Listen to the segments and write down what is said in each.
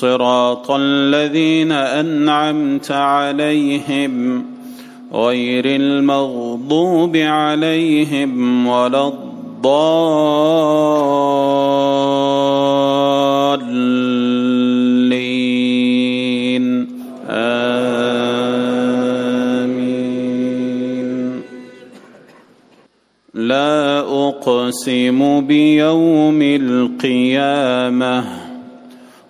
صراط الذين أنعمت عليهم غير المغضوب عليهم ولا الضالين. آمين. لا أقسم بيوم القيامة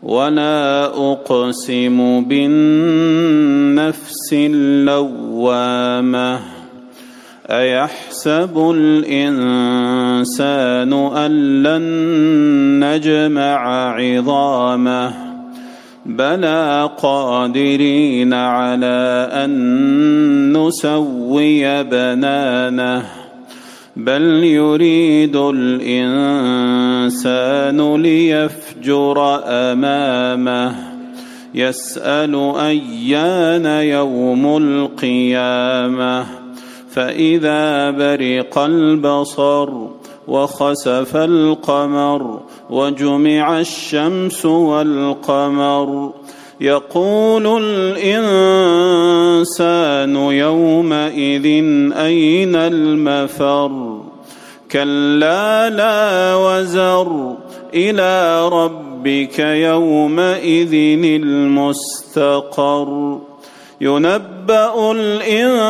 ولا أقسم بالنفس اللوامة. أيحسب الإنسان أن لن نجمع عظامه؟ بلى قادرين على أن نسوي بنانه. بل يريد الإنسان ليفجر أمامه. يسأل أيان يوم القيامة. فإذا برق البصر وخسف القمر وجمع الشمس والقمر يقول الإنسان يومئذ أين المفر؟ كلا لا وزر. إلى ربك يومئذ المستقر. ينبأ الإنسان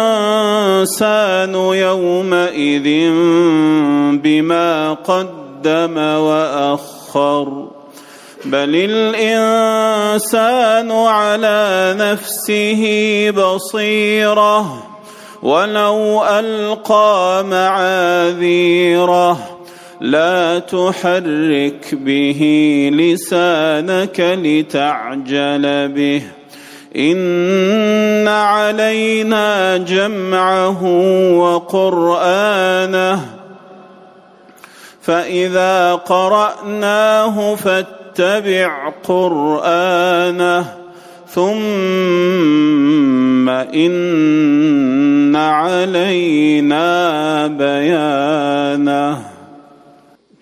يومئذ بما قدم وأخر. بل الإنسان على نفسه بصيرة ولو ألقى معاذيره. لا تحرك به لسانك لتعجل به. إن علينا جمعه وقرآنه. فإذا قرأناه فاتبع اتبع قرآنه. ثم إن علينا بيانه.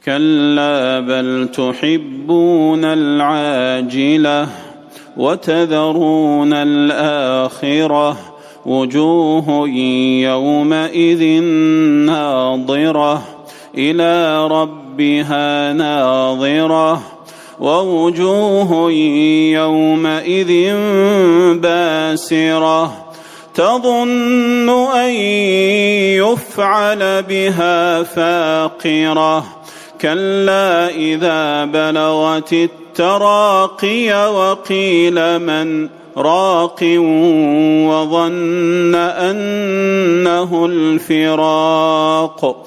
كلا بل تحبون العاجلة وتذرون الآخرة وجوه يومئذ ناظرة إلى ربها ناظرة ووجوه يومئذ باسرة تظن أن يفعل بها فاقرة كلا اذا بلغت التراقي وقيل من راق وظن انه الفراق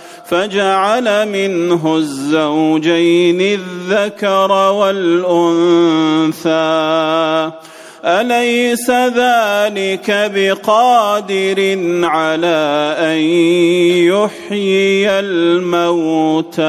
فجعل منه الزوجين الذكر والأنثى. أليس ذلك بقادر على أن يحيي الموتى؟